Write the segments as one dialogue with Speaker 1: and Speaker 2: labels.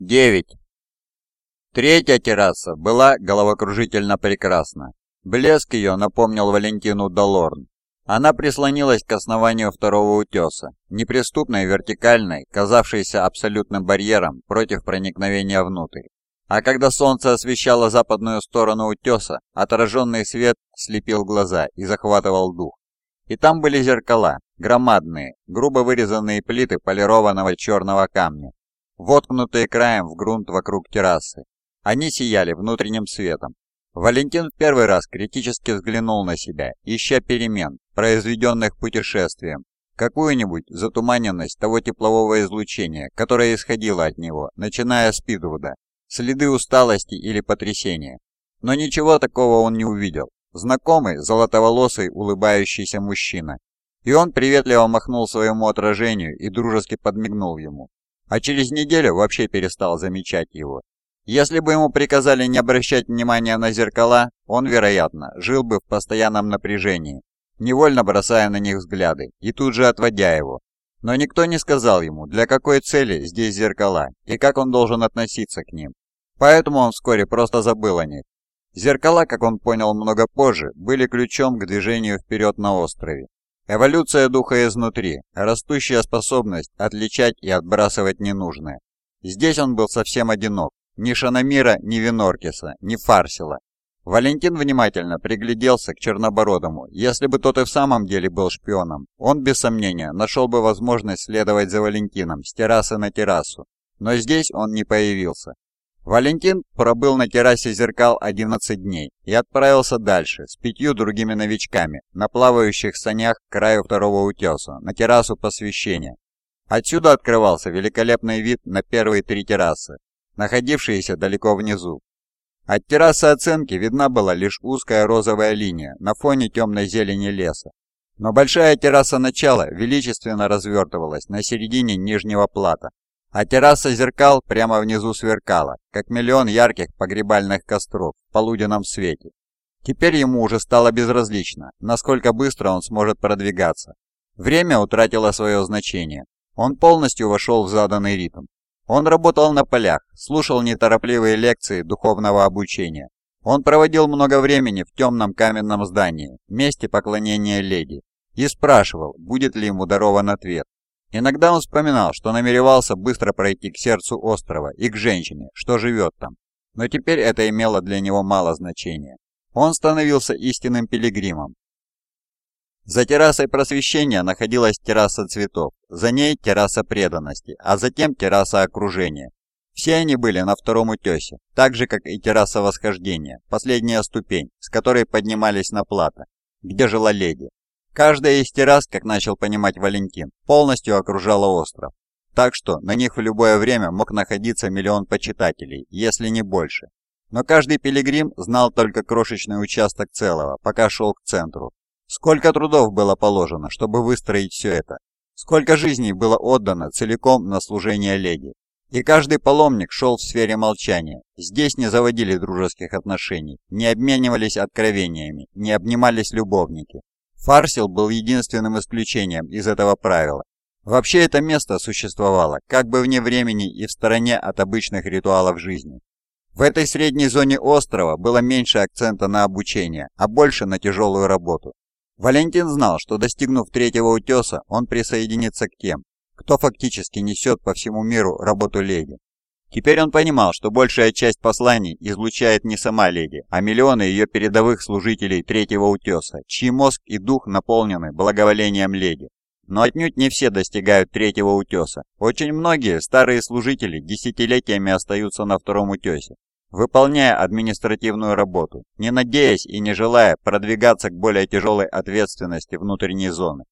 Speaker 1: 9. Третья терраса была головокружительно прекрасна. Блеск ее напомнил Валентину Долорн. Она прислонилась к основанию второго утеса, неприступной вертикальной, казавшейся абсолютным барьером против проникновения внутрь. А когда солнце освещало западную сторону утеса, отраженный свет слепил глаза и захватывал дух. И там были зеркала, громадные, грубо вырезанные плиты полированного черного камня, воткнутые краем в грунт вокруг террасы. Они сияли внутренним светом. Валентин в первый раз критически взглянул на себя, ища перемен, произведенных путешествием, какую-нибудь затуманенность того теплового излучения, которое исходило от него, начиная с Питвуда, следы усталости или потрясения. Но ничего такого он не увидел. Знакомый, золотоволосый, улыбающийся мужчина. И он приветливо махнул своему отражению и дружески подмигнул ему а через неделю вообще перестал замечать его. Если бы ему приказали не обращать внимания на зеркала, он, вероятно, жил бы в постоянном напряжении, невольно бросая на них взгляды и тут же отводя его. Но никто не сказал ему, для какой цели здесь зеркала и как он должен относиться к ним. Поэтому он вскоре просто забыл о них. Зеркала, как он понял много позже, были ключом к движению вперед на острове. Эволюция духа изнутри, растущая способность отличать и отбрасывать ненужное. Здесь он был совсем одинок. Ни Шанамира, ни Виноркиса, ни Фарсила. Валентин внимательно пригляделся к Чернобородому. Если бы тот и в самом деле был шпионом, он, без сомнения, нашел бы возможность следовать за Валентином с террасы на террасу. Но здесь он не появился. Валентин пробыл на террасе зеркал 11 дней и отправился дальше с пятью другими новичками на плавающих санях к краю второго утеса, на террасу посвящения. Отсюда открывался великолепный вид на первые три террасы, находившиеся далеко внизу. От террасы оценки видна была лишь узкая розовая линия на фоне темной зелени леса. Но большая терраса начала величественно развертывалась на середине нижнего плата, а терраса зеркал прямо внизу сверкала, как миллион ярких погребальных костров в полуденном свете. Теперь ему уже стало безразлично, насколько быстро он сможет продвигаться. Время утратило свое значение. Он полностью вошел в заданный ритм. Он работал на полях, слушал неторопливые лекции духовного обучения. Он проводил много времени в темном каменном здании, месте поклонения леди, и спрашивал, будет ли ему дарован ответ. Иногда он вспоминал, что намеревался быстро пройти к сердцу острова и к женщине, что живет там. Но теперь это имело для него мало значения. Он становился истинным пилигримом. За террасой просвещения находилась терраса цветов, за ней терраса преданности, а затем терраса окружения. Все они были на втором утесе, так же, как и терраса восхождения, последняя ступень, с которой поднимались на плато, где жила леди. Каждая из террас, как начал понимать Валентин, полностью окружала остров. Так что на них в любое время мог находиться миллион почитателей, если не больше. Но каждый пилигрим знал только крошечный участок целого, пока шел к центру. Сколько трудов было положено, чтобы выстроить все это? Сколько жизней было отдано целиком на служение леди? И каждый паломник шел в сфере молчания. Здесь не заводили дружеских отношений, не обменивались откровениями, не обнимались любовники. Фарсил был единственным исключением из этого правила. Вообще это место существовало как бы вне времени и в стороне от обычных ритуалов жизни. В этой средней зоне острова было меньше акцента на обучение, а больше на тяжелую работу. Валентин знал, что достигнув третьего утеса, он присоединится к тем, кто фактически несет по всему миру работу леди. Теперь он понимал, что большая часть посланий излучает не сама леди, а миллионы ее передовых служителей Третьего Утеса, чьи мозг и дух наполнены благоволением леди. Но отнюдь не все достигают Третьего Утеса. Очень многие старые служители десятилетиями остаются на Втором Утесе, выполняя административную работу, не надеясь и не желая продвигаться к более тяжелой ответственности внутренней зоны.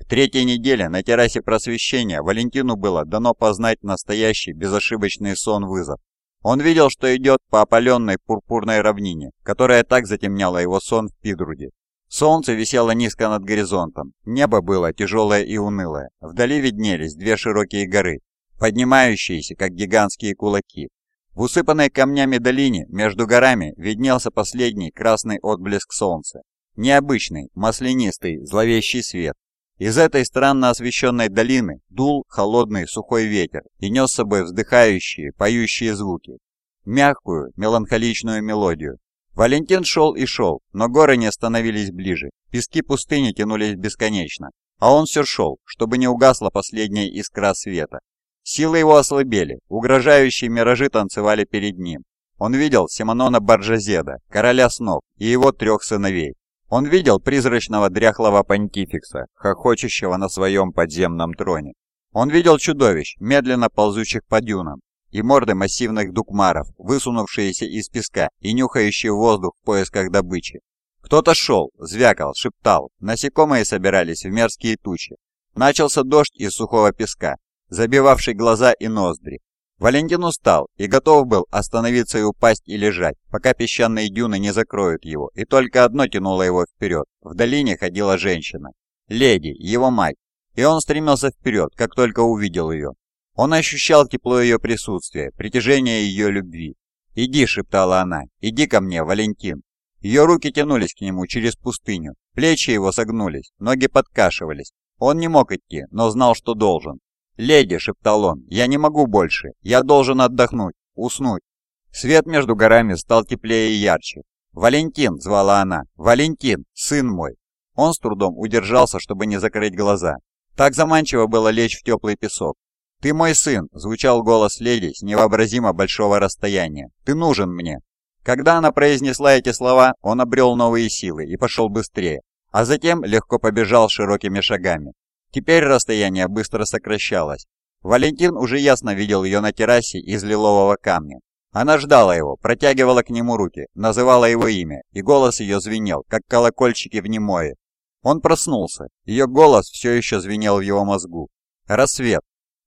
Speaker 1: К третьей неделе на террасе просвещения Валентину было дано познать настоящий безошибочный сон-вызов. Он видел, что идет по опаленной пурпурной равнине, которая так затемняла его сон в Пидруде. Солнце висело низко над горизонтом, небо было тяжелое и унылое. Вдали виднелись две широкие горы, поднимающиеся, как гигантские кулаки. В усыпанной камнями долине между горами виднелся последний красный отблеск солнца. Необычный, маслянистый, зловещий свет, Из этой странно освещенной долины дул холодный сухой ветер и нес с собой вздыхающие, поющие звуки, мягкую, меланхоличную мелодию. Валентин шел и шел, но горы не становились ближе, пески пустыни тянулись бесконечно, а он все шел, чтобы не угасла последняя искра света. Силы его ослабели, угрожающие миражи танцевали перед ним. Он видел Симонона Баржазеда, короля снов, и его трех сыновей. Он видел призрачного дряхлого понтификса, хохочущего на своем подземном троне. Он видел чудовищ, медленно ползущих по дюнам, и морды массивных дукмаров, высунувшиеся из песка и нюхающие воздух в поисках добычи. Кто-то шел, звякал, шептал, насекомые собирались в мерзкие тучи. Начался дождь из сухого песка, забивавший глаза и ноздри. Валентин устал и готов был остановиться и упасть и лежать, пока песчаные дюны не закроют его, и только одно тянуло его вперед. В долине ходила женщина. Леди, его мать. И он стремился вперед, как только увидел ее. Он ощущал тепло ее присутствия, притяжение ее любви. «Иди», — шептала она, — «иди ко мне, Валентин». Ее руки тянулись к нему через пустыню, плечи его согнулись, ноги подкашивались. Он не мог идти, но знал, что должен. «Леди», — шептал он, — «я не могу больше. Я должен отдохнуть, уснуть». Свет между горами стал теплее и ярче. «Валентин!» — звала она. «Валентин! Сын мой!» Он с трудом удержался, чтобы не закрыть глаза. Так заманчиво было лечь в теплый песок. «Ты мой сын!» — звучал голос леди с невообразимо большого расстояния. «Ты нужен мне!» Когда она произнесла эти слова, он обрел новые силы и пошел быстрее, а затем легко побежал широкими шагами. Теперь расстояние быстро сокращалось. Валентин уже ясно видел ее на террасе из лилового камня. Она ждала его, протягивала к нему руки, называла его имя, и голос ее звенел, как колокольчики в немое. Он проснулся, ее голос все еще звенел в его мозгу. Рассвет.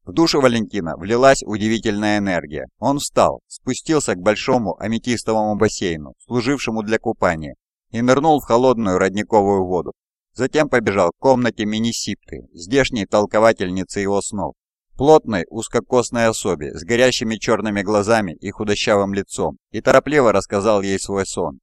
Speaker 1: В душу Валентина влилась удивительная энергия. Он встал, спустился к большому аметистовому бассейну, служившему для купания, и нырнул в холодную родниковую воду. Затем побежал к комнате Минисипты, здешней толковательницы его снов. Плотной, узкокосной особе, с горящими черными глазами и худощавым лицом, и торопливо рассказал ей свой сон.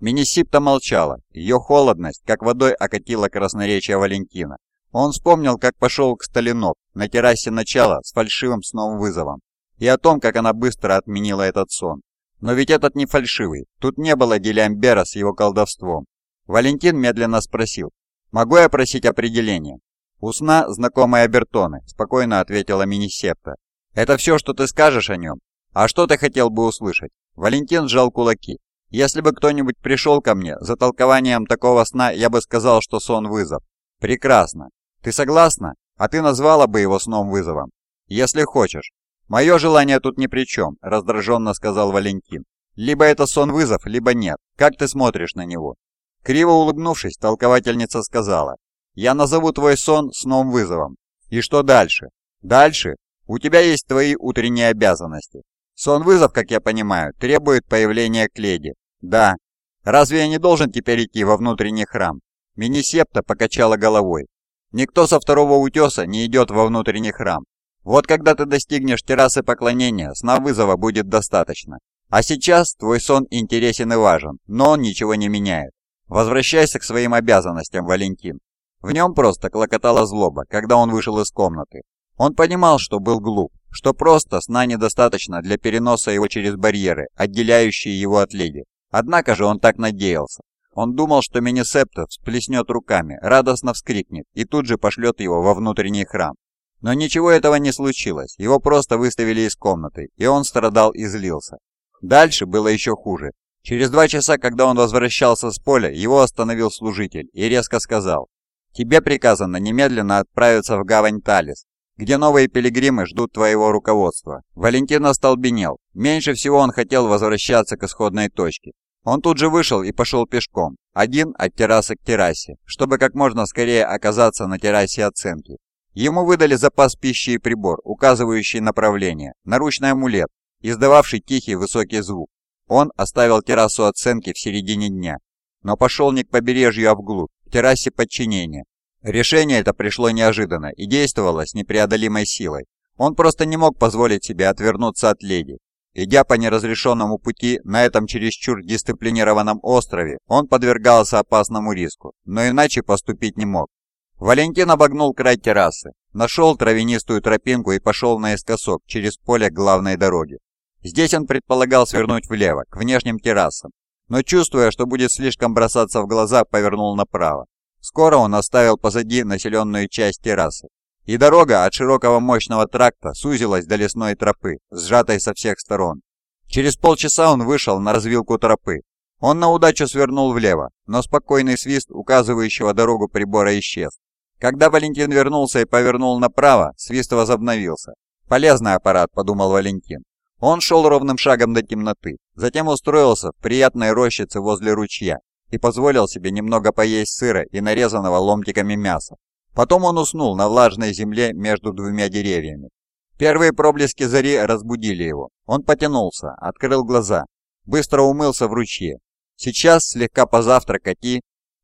Speaker 1: Минисипта молчала, ее холодность, как водой окатила красноречие Валентина. Он вспомнил, как пошел к Сталинов на террасе начала с фальшивым сном вызовом, и о том, как она быстро отменила этот сон. Но ведь этот не фальшивый, тут не было Делямбера с его колдовством. Валентин медленно спросил, «Могу я просить определение?» «У сна знакомые обертоны», — спокойно ответила Минисепта. «Это все, что ты скажешь о нем? А что ты хотел бы услышать?» Валентин сжал кулаки. «Если бы кто-нибудь пришел ко мне за толкованием такого сна, я бы сказал, что сон вызов». «Прекрасно. Ты согласна? А ты назвала бы его сном вызовом?» «Если хочешь». «Мое желание тут ни при чем», — раздраженно сказал Валентин. «Либо это сон-вызов, либо нет. Как ты смотришь на него?» Криво улыбнувшись, толковательница сказала, «Я назову твой сон сном-вызовом. И что дальше? Дальше? У тебя есть твои утренние обязанности. Сон-вызов, как я понимаю, требует появления к леди. Да. Разве я не должен теперь идти во внутренний храм?» Минисепта покачала головой. «Никто со второго утеса не идет во внутренний храм. Вот когда ты достигнешь террасы поклонения, сна вызова будет достаточно. А сейчас твой сон интересен и важен, но он ничего не меняет. Возвращайся к своим обязанностям, Валентин. В нем просто клокотала злоба, когда он вышел из комнаты. Он понимал, что был глуп, что просто сна недостаточно для переноса его через барьеры, отделяющие его от леди. Однако же он так надеялся. Он думал, что Минисепта всплеснет руками, радостно вскрикнет и тут же пошлет его во внутренний храм. Но ничего этого не случилось, его просто выставили из комнаты, и он страдал и злился. Дальше было еще хуже. Через два часа, когда он возвращался с поля, его остановил служитель и резко сказал, «Тебе приказано немедленно отправиться в гавань Талис, где новые пилигримы ждут твоего руководства». Валентин остолбенел. Меньше всего он хотел возвращаться к исходной точке. Он тут же вышел и пошел пешком, один от террасы к террасе, чтобы как можно скорее оказаться на террасе оценки. Ему выдали запас пищи и прибор, указывающий направление, наручный амулет, издававший тихий высокий звук. Он оставил террасу оценки в середине дня, но пошел не к побережью, а вглубь, к террасе подчинения. Решение это пришло неожиданно и действовало с непреодолимой силой. Он просто не мог позволить себе отвернуться от леди. Идя по неразрешенному пути на этом чересчур дисциплинированном острове, он подвергался опасному риску, но иначе поступить не мог. Валентин обогнул край террасы, нашел травянистую тропинку и пошел наискосок через поле главной дороге. Здесь он предполагал свернуть влево, к внешним террасам, но чувствуя, что будет слишком бросаться в глаза, повернул направо. Скоро он оставил позади населенную часть террасы, и дорога от широкого мощного тракта сузилась до лесной тропы, сжатой со всех сторон. Через полчаса он вышел на развилку тропы. Он на удачу свернул влево, но спокойный свист указывающего дорогу прибора исчез. Когда Валентин вернулся и повернул направо, свист возобновился. «Полезный аппарат», — подумал Валентин. Он шел ровным шагом до темноты, затем устроился в приятной рощице возле ручья и позволил себе немного поесть сыра и нарезанного ломтиками мяса. Потом он уснул на влажной земле между двумя деревьями. Первые проблески зари разбудили его. Он потянулся, открыл глаза, быстро умылся в ручье. Сейчас слегка позавтракать и...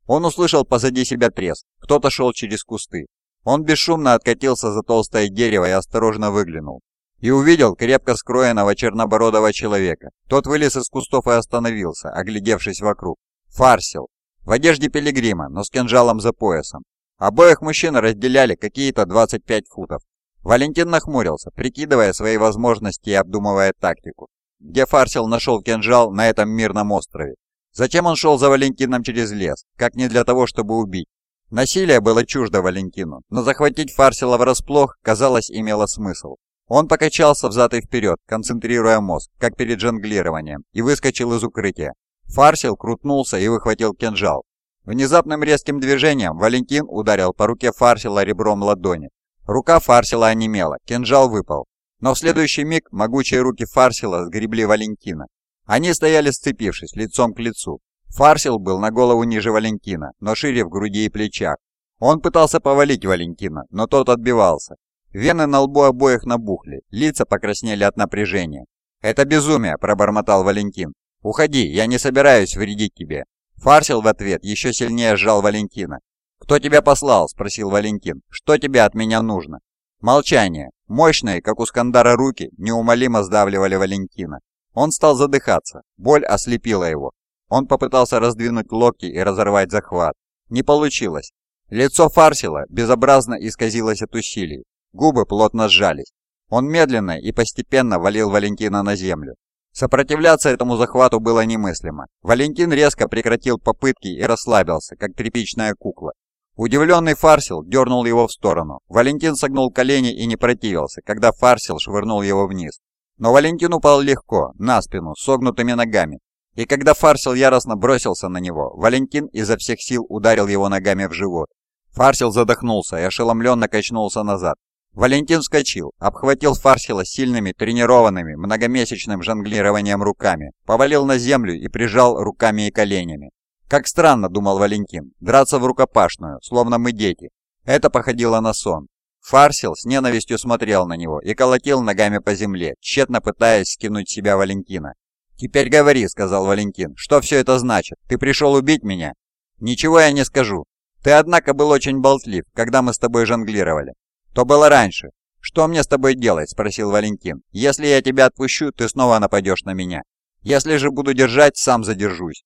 Speaker 1: Он услышал позади себя треск. Кто-то шел через кусты. Он бесшумно откатился за толстое дерево и осторожно выглянул. И увидел крепко скроенного чернобородого человека. Тот вылез из кустов и остановился, оглядевшись вокруг. Фарсил. В одежде пилигрима, но с кинжалом за поясом. Обоих мужчин разделяли какие-то 25 футов. Валентин нахмурился, прикидывая свои возможности и обдумывая тактику. Где Фарсил нашел кинжал на этом мирном острове? Зачем он шел за Валентином через лес? Как не для того, чтобы убить? Насилие было чуждо Валентину, но захватить Фарсила врасплох, казалось, имело смысл. Он покачался взад и вперед, концентрируя мозг, как перед жонглированием, и выскочил из укрытия. Фарсил крутнулся и выхватил кинжал. Внезапным резким движением Валентин ударил по руке Фарсила ребром ладони. Рука Фарсила онемела, кинжал выпал. Но в следующий миг могучие руки Фарсила сгребли Валентина. Они стояли сцепившись, лицом к лицу. Фарсил был на голову ниже Валентина, но шире в груди и плечах. Он пытался повалить Валентина, но тот отбивался. Вены на лбу обоих набухли, лица покраснели от напряжения. «Это безумие», – пробормотал Валентин. «Уходи, я не собираюсь вредить тебе. Фарсил в ответ еще сильнее сжал Валентина. «Кто тебя послал?» – спросил Валентин. «Что тебе от меня нужно?» Молчание. Мощные, как у Скандара руки, неумолимо сдавливали Валентина. Он стал задыхаться. Боль ослепила его. Он попытался раздвинуть локти и разорвать захват. Не получилось. Лицо Фарсила безобразно исказилось от усилий. Губы плотно сжались. Он медленно и постепенно валил Валентина на землю. Сопротивляться этому захвату было немыслимо. Валентин резко прекратил попытки и расслабился, как тряпичная кукла. Удивленный Фарсил дернул его в сторону. Валентин согнул колени и не противился, когда Фарсил швырнул его вниз. Но Валентин упал легко, на спину, согнутыми ногами. И когда Фарсил яростно бросился на него, Валентин изо всех сил ударил его ногами в живот. Фарсил задохнулся и ошеломленно качнулся назад. Валентин вскочил, обхватил Фарсила сильными, тренированными, многомесячным жонглированием руками, повалил на землю и прижал руками и коленями. «Как странно», — думал Валентин, — «драться в рукопашную, словно мы дети». Это походило на сон. Фарсил с ненавистью смотрел на него и колотил ногами по земле, тщетно пытаясь скинуть себя Валентина. «Теперь говори», — сказал Валентин, — «что все это значит? Ты пришел убить меня?» «Ничего я не скажу. Ты, однако, был очень болтлив, когда мы с тобой жонглировали. «То было раньше. Что мне с тобой делать?» – спросил Валентин. «Если я тебя отпущу, ты снова нападешь на меня. Если же буду держать, сам задержусь.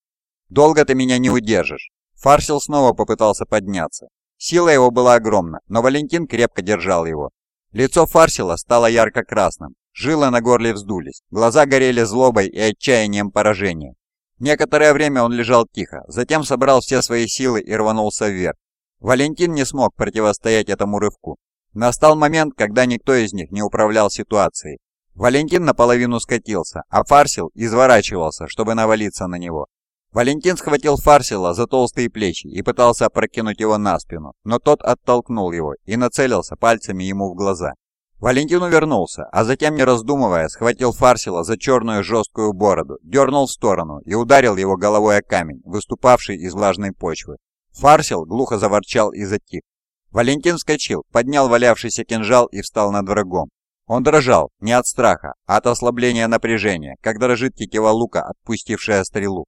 Speaker 1: Долго ты меня не удержишь». Фарсил снова попытался подняться. Сила его была огромна, но Валентин крепко держал его. Лицо Фарсила стало ярко-красным, жилы на горле вздулись, глаза горели злобой и отчаянием поражения. Некоторое время он лежал тихо, затем собрал все свои силы и рванулся вверх. Валентин не смог противостоять этому рывку. Настал момент, когда никто из них не управлял ситуацией. Валентин наполовину скатился, а Фарсил изворачивался, чтобы навалиться на него. Валентин схватил Фарсила за толстые плечи и пытался опрокинуть его на спину, но тот оттолкнул его и нацелился пальцами ему в глаза. Валентин увернулся, а затем, не раздумывая, схватил Фарсила за черную жесткую бороду, дернул в сторону и ударил его головой о камень, выступавший из влажной почвы. Фарсил глухо заворчал и затих. Валентин вскочил, поднял валявшийся кинжал и встал над врагом. Он дрожал не от страха, а от ослабления напряжения, как дрожит тетива лука, отпустившая стрелу.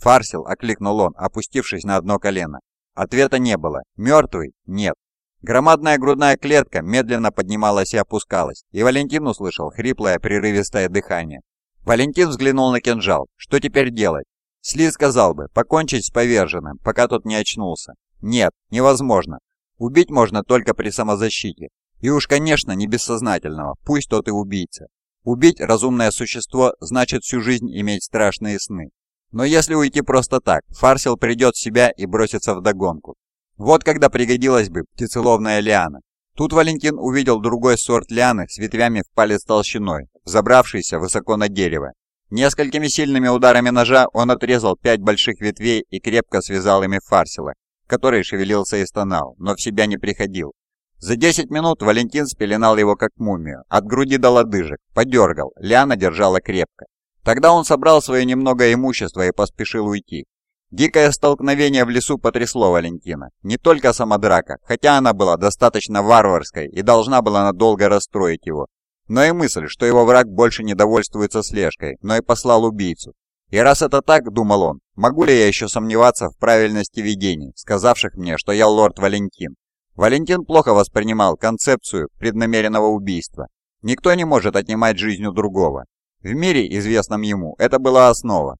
Speaker 1: «Фарсил!» — окликнул он, опустившись на одно колено. Ответа не было. «Мертвый?» «Нет». Громадная грудная клетка медленно поднималась и опускалась, и Валентин услышал хриплое прерывистое дыхание. Валентин взглянул на кинжал. Что теперь делать? Сли сказал бы, покончить с поверженным, пока тот не очнулся. Нет, невозможно. Убить можно только при самозащите. И уж, конечно, не бессознательного, пусть тот и убийца. Убить разумное существо значит всю жизнь иметь страшные сны. Но если уйти просто так, Фарсил придет в себя и бросится в догонку. Вот когда пригодилась бы птицеловная лиана. Тут Валентин увидел другой сорт лианы с ветвями в палец толщиной, забравшийся высоко на дерево. Несколькими сильными ударами ножа он отрезал пять больших ветвей и крепко связал ими Фарсила, который шевелился и стонал, но в себя не приходил. За 10 минут Валентин спеленал его как мумию, от груди до лодыжек, подергал, Лиана держала крепко. Тогда он собрал свое немного имущество и поспешил уйти. Дикое столкновение в лесу потрясло Валентина. Не только сама драка, хотя она была достаточно варварской и должна была надолго расстроить его, но и мысль, что его враг больше не довольствуется слежкой, но и послал убийцу. И раз это так, думал он, могу ли я еще сомневаться в правильности видений, сказавших мне, что я лорд Валентин. Валентин плохо воспринимал концепцию преднамеренного убийства. Никто не может отнимать жизнь у другого. В мире, известном ему, это была основа.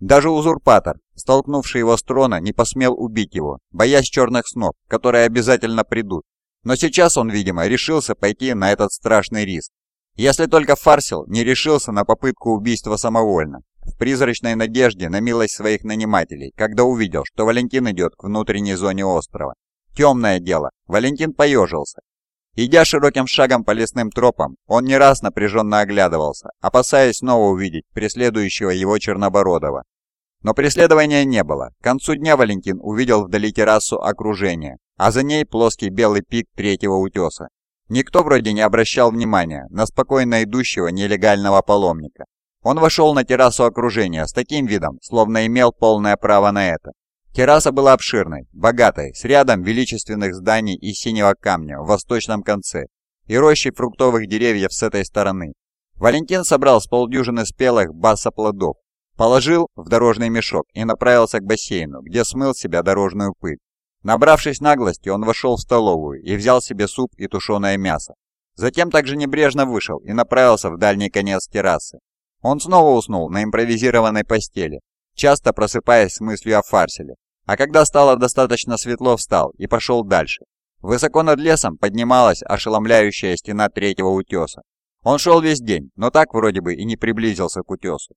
Speaker 1: Даже узурпатор, столкнувший его с трона, не посмел убить его, боясь черных снов, которые обязательно придут. Но сейчас он, видимо, решился пойти на этот страшный риск. Если только Фарсил не решился на попытку убийства самовольно, в призрачной надежде на милость своих нанимателей, когда увидел, что Валентин идет к внутренней зоне острова. Темное дело. Валентин поежился. Идя широким шагом по лесным тропам, он не раз напряженно оглядывался, опасаясь снова увидеть преследующего его Чернобородова. Но преследования не было. К концу дня Валентин увидел вдали террасу окружения, а за ней плоский белый пик третьего утеса. Никто вроде не обращал внимания на спокойно идущего нелегального паломника. Он вошел на террасу окружения с таким видом, словно имел полное право на это. Терраса была обширной, богатой, с рядом величественных зданий из синего камня в восточном конце и рощей фруктовых деревьев с этой стороны. Валентин собрал с полдюжины спелых басоплодов, положил в дорожный мешок и направился к бассейну, где смыл с себя дорожную пыль. Набравшись наглости, он вошел в столовую и взял себе суп и тушеное мясо. Затем также небрежно вышел и направился в дальний конец террасы. Он снова уснул на импровизированной постели, часто просыпаясь с мыслью о фарселе, а когда стало достаточно светло, встал и пошел дальше. Высоко над лесом поднималась ошеломляющая стена третьего утеса. Он шел весь день, но так вроде бы и не приблизился к утесу.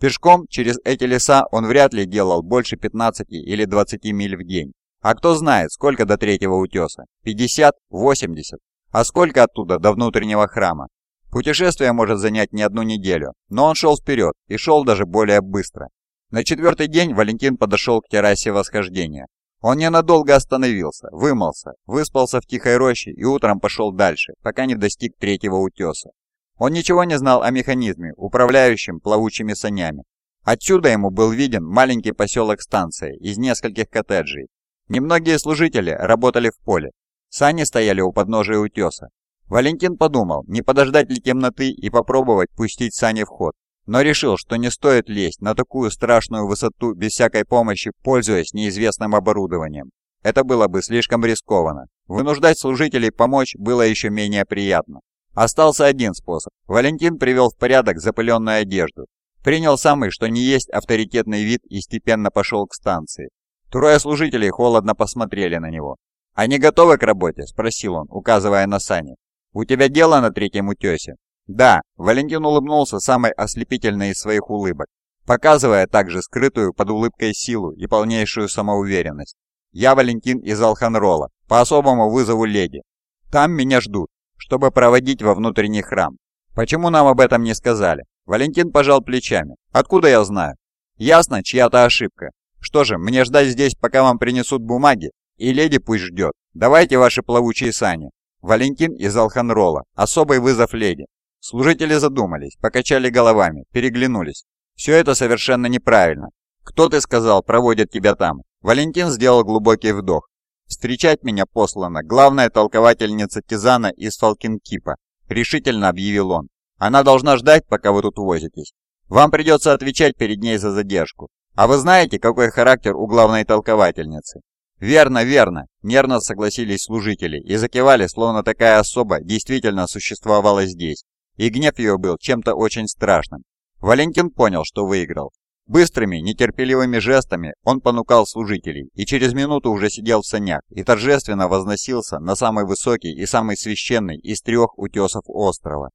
Speaker 1: Пешком через эти леса он вряд ли делал больше 15 или 20 миль в день. А кто знает, сколько до третьего утеса? 50? 80? А сколько оттуда до внутреннего храма? Путешествие может занять не одну неделю, но он шел вперед и шел даже более быстро. На четвертый день Валентин подошел к террасе восхождения. Он ненадолго остановился, вымылся, выспался в тихой роще и утром пошел дальше, пока не достиг третьего утеса. Он ничего не знал о механизме, управляющем плавучими санями. Отсюда ему был виден маленький поселок станция из нескольких коттеджей. Немногие служители работали в поле. Сани стояли у подножия утеса. Валентин подумал, не подождать ли темноты и попробовать пустить сани в ход но решил, что не стоит лезть на такую страшную высоту без всякой помощи, пользуясь неизвестным оборудованием. Это было бы слишком рискованно. Вынуждать служителей помочь было еще менее приятно. Остался один способ. Валентин привел в порядок запыленную одежду, принял самый, что не есть, авторитетный вид и степенно пошел к станции. Трое служителей холодно посмотрели на него. «Они готовы к работе?» – спросил он, указывая на сани. «У тебя дело на третьем утесе?» Да, Валентин улыбнулся самой ослепительной из своих улыбок, показывая также скрытую под улыбкой силу и полнейшую самоуверенность. Я Валентин из Алханрола, по особому вызову леди. Там меня ждут, чтобы проводить во внутренний храм. Почему нам об этом не сказали? Валентин пожал плечами. Откуда я знаю? Ясно, чья-то ошибка. Что же, мне ждать здесь, пока вам принесут бумаги? И леди пусть ждет. Давайте ваши плавучие сани. Валентин из Алханрола. Особый вызов леди. Служители задумались, покачали головами, переглянулись. Все это совершенно неправильно. Кто ты сказал, проводят тебя там? Валентин сделал глубокий вдох. Встречать меня послана главная толковательница Тизана из Фалкинкипа, решительно объявил он. Она должна ждать, пока вы тут возитесь. Вам придется отвечать перед ней за задержку. А вы знаете, какой характер у главной толковательницы? Верно, верно, нервно согласились служители и закивали, словно такая особа действительно существовала здесь и гнев ее был чем-то очень страшным. Валентин понял, что выиграл. Быстрыми, нетерпеливыми жестами он понукал служителей и через минуту уже сидел в санях и торжественно возносился на самый высокий и самый священный из трех утесов острова.